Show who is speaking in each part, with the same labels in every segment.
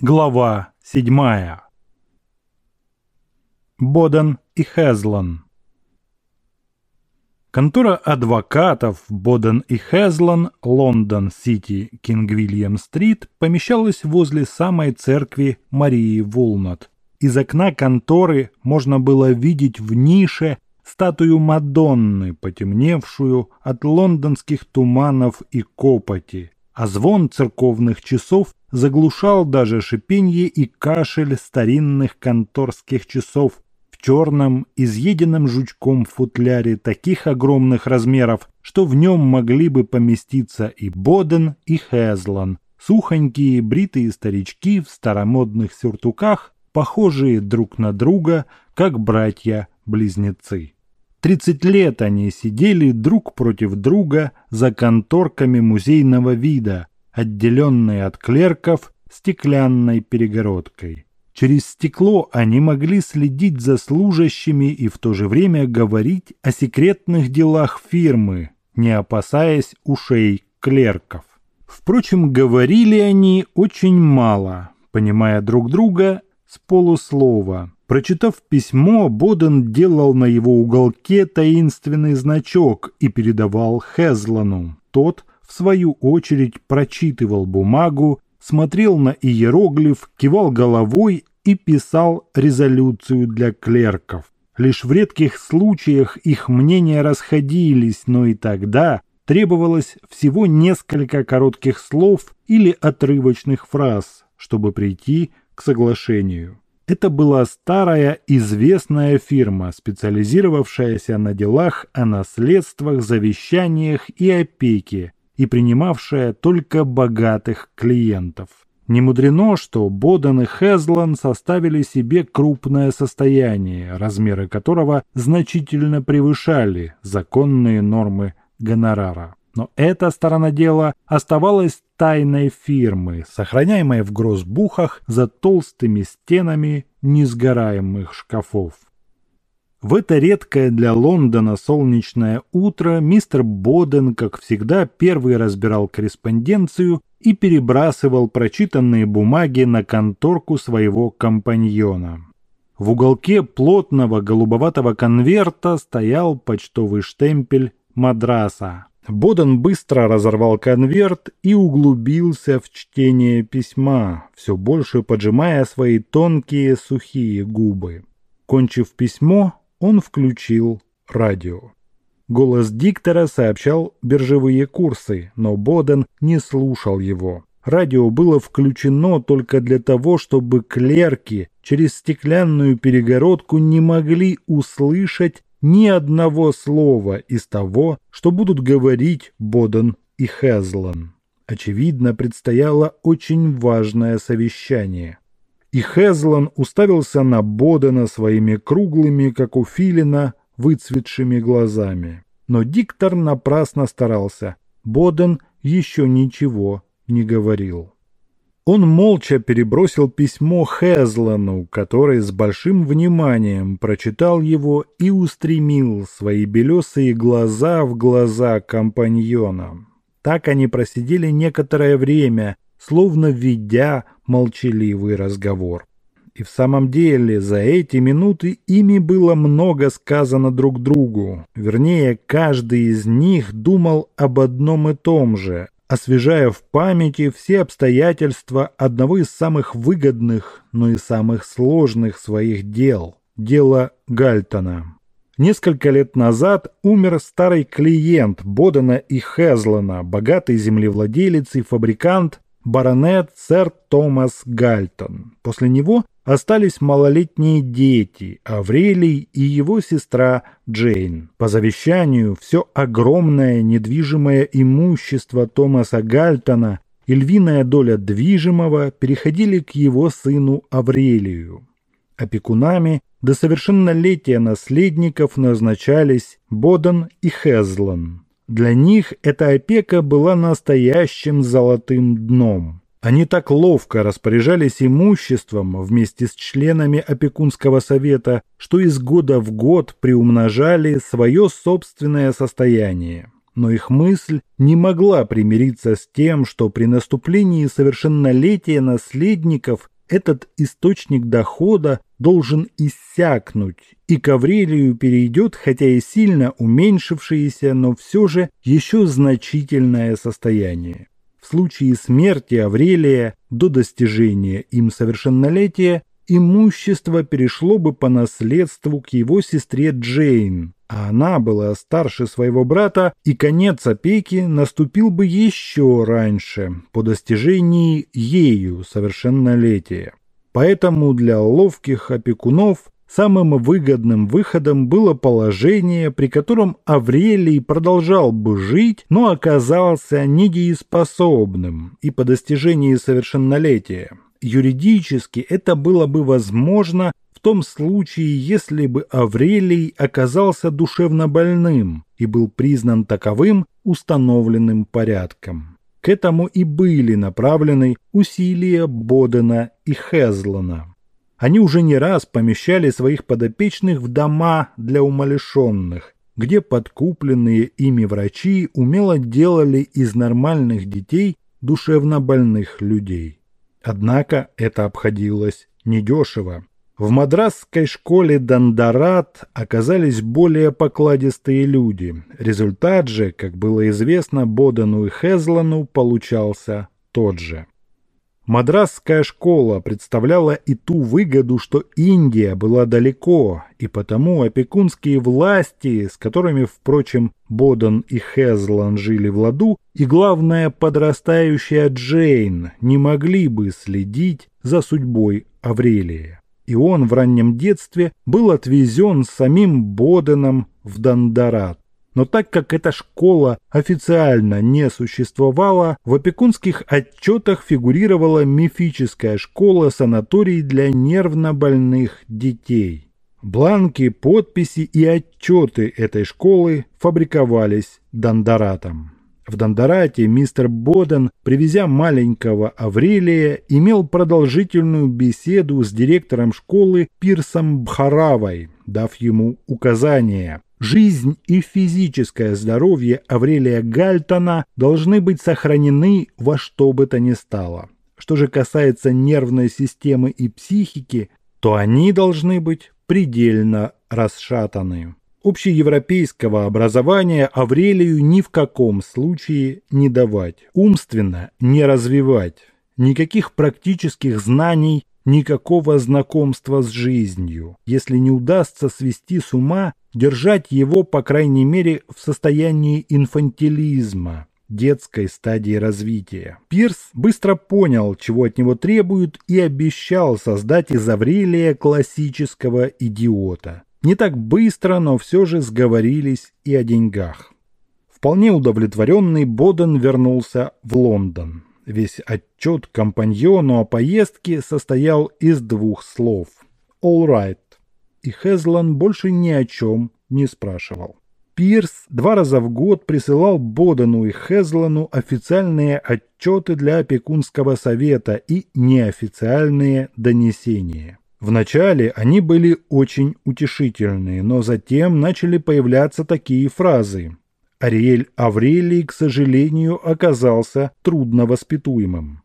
Speaker 1: Глава 7. Боден и Хезлон Контора адвокатов Боден и Хезлон, Лондон-Сити, Кинг-Вильям-Стрит помещалась возле самой церкви Марии Вулнат. Из окна конторы можно было видеть в нише статую Мадонны, потемневшую от лондонских туманов и копоти, а звон церковных часов заглушал даже шипенье и кашель старинных конторских часов в черном, изъеденном жучком футляре таких огромных размеров, что в нем могли бы поместиться и Боден, и Хезлан, сухонькие бритые старички в старомодных сюртуках, похожие друг на друга, как братья-близнецы. Тридцать лет они сидели друг против друга за конторками музейного вида, отделенные от клерков стеклянной перегородкой. Через стекло они могли следить за служащими и в то же время говорить о секретных делах фирмы, не опасаясь ушей клерков. Впрочем, говорили они очень мало, понимая друг друга с полуслова. Прочитав письмо, Боден делал на его уголке таинственный значок и передавал Хезлану. Тот, в свою очередь, прочитывал бумагу, смотрел на иероглиф, кивал головой и писал резолюцию для клерков. Лишь в редких случаях их мнения расходились, но и тогда требовалось всего несколько коротких слов или отрывочных фраз, чтобы прийти к соглашению. Это была старая известная фирма, специализировавшаяся на делах о наследствах, завещаниях и опеке и принимавшая только богатых клиентов. Не мудрено, что Боден и Хезлан составили себе крупное состояние, размеры которого значительно превышали законные нормы гонорара. Но эта сторона дела оставалась тайной фирмы, сохраняемой в грозбухах за толстыми стенами несгораемых шкафов. В это редкое для Лондона солнечное утро мистер Боден, как всегда, первый разбирал корреспонденцию и перебрасывал прочитанные бумаги на конторку своего компаньона. В уголке плотного голубоватого конверта стоял почтовый штемпель «Мадраса». Боден быстро разорвал конверт и углубился в чтение письма, все больше поджимая свои тонкие сухие губы. Кончив письмо, он включил радио. Голос диктора сообщал биржевые курсы, но Боден не слушал его. Радио было включено только для того, чтобы клерки через стеклянную перегородку не могли услышать ни одного слова из того, что будут говорить Боден и Хезлан. Очевидно, предстояло очень важное совещание. И Хезлан уставился на Бодена своими круглыми, как у филина, выцветшими глазами. Но диктор напрасно старался. Боден еще ничего не говорил. Он молча перебросил письмо Хезлану, который с большим вниманием прочитал его и устремил свои белесые глаза в глаза компаньона. Так они просидели некоторое время, словно ведя молчаливый разговор. И в самом деле за эти минуты ими было много сказано друг другу. Вернее, каждый из них думал об одном и том же, освежая в памяти все обстоятельства одного из самых выгодных, но и самых сложных своих дел – дела Гальтона. Несколько лет назад умер старый клиент Бодена и Хезлана, богатый землевладелец и фабрикант, баронет сэр Томас Гальтон. После него остались малолетние дети Аврелий и его сестра Джейн. По завещанию все огромное недвижимое имущество Томаса Гальтона и львиная доля движимого переходили к его сыну Аврелию. Опекунами до совершеннолетия наследников назначались Боден и Хезлан. Для них эта опека была настоящим золотым дном. Они так ловко распоряжались имуществом вместе с членами опекунского совета, что из года в год приумножали свое собственное состояние. но их мысль не могла примириться с тем, что при наступлении совершеннолетия наследников этот источник дохода должен иссякнуть, и к Аврелию перейдет, хотя и сильно уменьшившееся, но все же еще значительное состояние. В случае смерти Аврелия до достижения им совершеннолетия имущество перешло бы по наследству к его сестре Джейн, а она была старше своего брата, и конец опеки наступил бы еще раньше, по достижении ею совершеннолетия. Поэтому для ловких опекунов самым выгодным выходом было положение, при котором Аврелий продолжал бы жить, но оказался недееспособным и по достижении совершеннолетия юридически это было бы возможно в том случае, если бы Аврелий оказался душевно больным и был признан таковым установленным порядком. К этому и были направлены усилия Бодена и Хезлана. Они уже не раз помещали своих подопечных в дома для умалишенных, где подкупленные ими врачи умело делали из нормальных детей душевно больных людей. Однако это обходилось недешево. В мадрасской школе Дандарат оказались более покладистые люди. Результат же, как было известно Бодану и Хезлану, получался тот же. Мадрасская школа представляла и ту выгоду, что Индия была далеко, и потому опекунские власти, с которыми, впрочем, Бодан и Хезлан жили в ладу, и, главное, подрастающая Джейн не могли бы следить за судьбой Аврелия. И он в раннем детстве был отвезен самим Боденом в Дандарат. Но так как эта школа официально не существовала, в опекунских отчетах фигурировала мифическая школа-санаторий для нервно больных детей. Бланки, подписи и отчеты этой школы фабриковались Дандаратом. В Дандарате мистер Боден, привезя маленького Аврелия, имел продолжительную беседу с директором школы Пирсом Бхаравой, дав ему указания. Жизнь и физическое здоровье Аврелия Гальтона должны быть сохранены во что бы то ни стало. Что же касается нервной системы и психики, то они должны быть предельно расшатаны. Общеевропейского образования Аврелию ни в каком случае не давать, умственно не развивать, никаких практических знаний никакого знакомства с жизнью. Если не удастся свести с ума, держать его, по крайней мере, в состоянии инфантилизма, детской стадии развития. Пирс быстро понял, чего от него требуют, и обещал создать из Аврелия классического идиота. Не так быстро, но все же сговорились и о деньгах. Вполне удовлетворенный Боден вернулся в Лондон. Весь отчет компаньону о поездке состоял из двух слов «all right», и Хезлан больше ни о чем не спрашивал. Пирс два раза в год присылал Бодену и Хезлану официальные отчеты для опекунского совета и неофициальные донесения. Вначале они были очень утешительные, но затем начали появляться такие фразы Ариэль Аврелий, к сожалению, оказался трудновоспитуемым.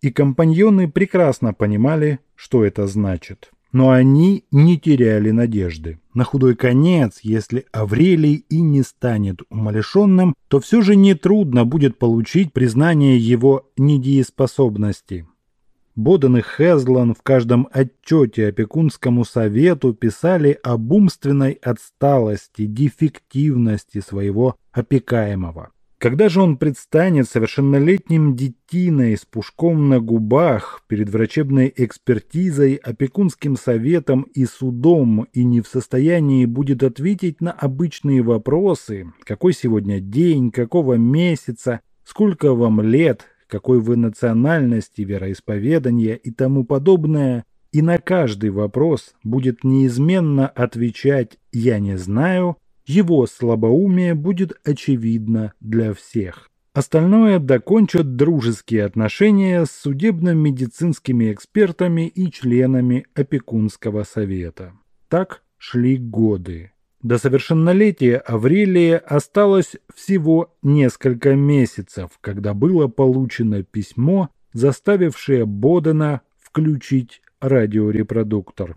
Speaker 1: И компаньоны прекрасно понимали, что это значит. Но они не теряли надежды. На худой конец, если Аврелий и не станет умалишенным, то все же нетрудно будет получить признание его недееспособности. Боден и Хезлан в каждом отчете опекунскому совету писали об умственной отсталости, дефективности своего опекаемого. Когда же он предстанет совершеннолетним детиной с пушком на губах перед врачебной экспертизой, опекунским советом и судом и не в состоянии будет ответить на обычные вопросы, какой сегодня день, какого месяца, сколько вам лет, какой вы национальности, вероисповедания и тому подобное, и на каждый вопрос будет неизменно отвечать «я не знаю», его слабоумие будет очевидно для всех. Остальное докончат дружеские отношения с судебно-медицинскими экспертами и членами опекунского совета. Так шли годы. До совершеннолетия Аврелия осталось всего несколько месяцев, когда было получено письмо, заставившее Бодена включить радиорепродуктор.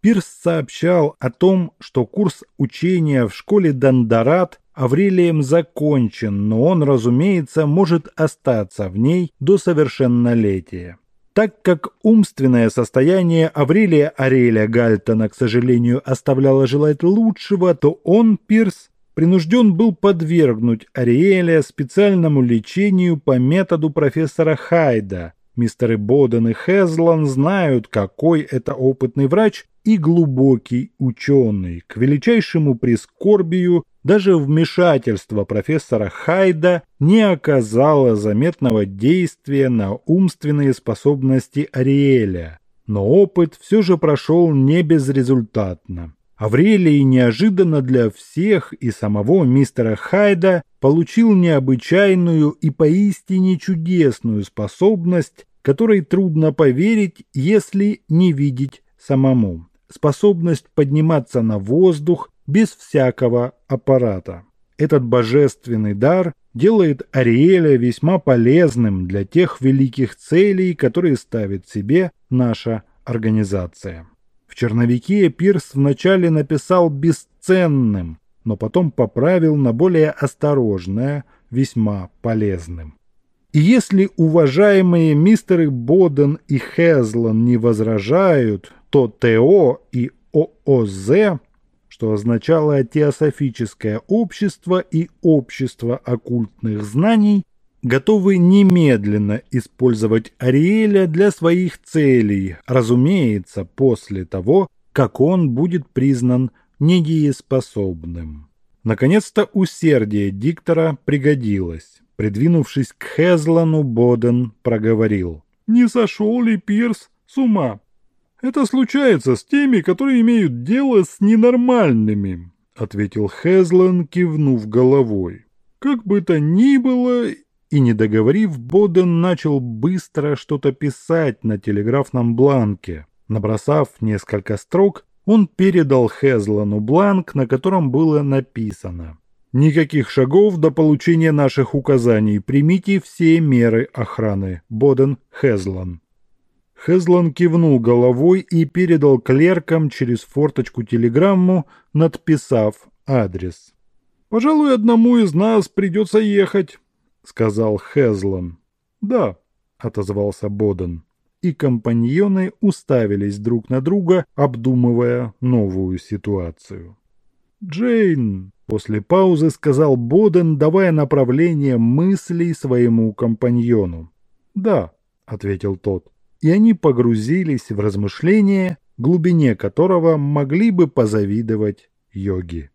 Speaker 1: Пирс сообщал о том, что курс учения в школе Дондорат Аврелием закончен, но он, разумеется, может остаться в ней до совершеннолетия. Так как умственное состояние Аврелия Ареля Гальтона, к сожалению, оставляло желать лучшего, то он, Пирс, принужден был подвергнуть Ариэля специальному лечению по методу профессора Хайда. Мистеры Боден и Хезлан знают, какой это опытный врач и глубокий ученый. К величайшему прискорбию даже вмешательство профессора Хайда не оказало заметного действия на умственные способности Ариэля, но опыт все же прошел не безрезультатно. Аврелий неожиданно для всех и самого мистера Хайда получил необычайную и поистине чудесную способность, которой трудно поверить, если не видеть самому. Способность подниматься на воздух без всякого аппарата. Этот божественный дар делает Ариэля весьма полезным для тех великих целей, которые ставит себе наша организация. В черновике Пирс вначале написал «бесценным», но потом поправил на более осторожное, весьма полезным. И если уважаемые мистеры Боден и Хезлан не возражают, то ТО и ООЗ что означало теософическое общество и общество оккультных знаний, готовы немедленно использовать Ариэля для своих целей, разумеется, после того, как он будет признан недееспособным. Наконец-то усердие диктора пригодилось. Придвинувшись к Хезлану, Боден проговорил. «Не сошел ли Пирс с ума? «Это случается с теми, которые имеют дело с ненормальными», — ответил Хезлен, кивнув головой. «Как бы то ни было...» И, не договорив, Боден начал быстро что-то писать на телеграфном бланке. Набросав несколько строк, он передал Хезлану бланк, на котором было написано «Никаких шагов до получения наших указаний. Примите все меры охраны. Боден Хезлан». Хезлан кивнул головой и передал клеркам через форточку телеграмму, надписав адрес. «Пожалуй, одному из нас придется ехать», — сказал Хезлан. «Да», — отозвался Боден. И компаньоны уставились друг на друга, обдумывая новую ситуацию. «Джейн», — после паузы сказал Боден, давая направление мыслей своему компаньону. «Да», — ответил тот и они погрузились в размышления, глубине которого могли бы позавидовать йоги.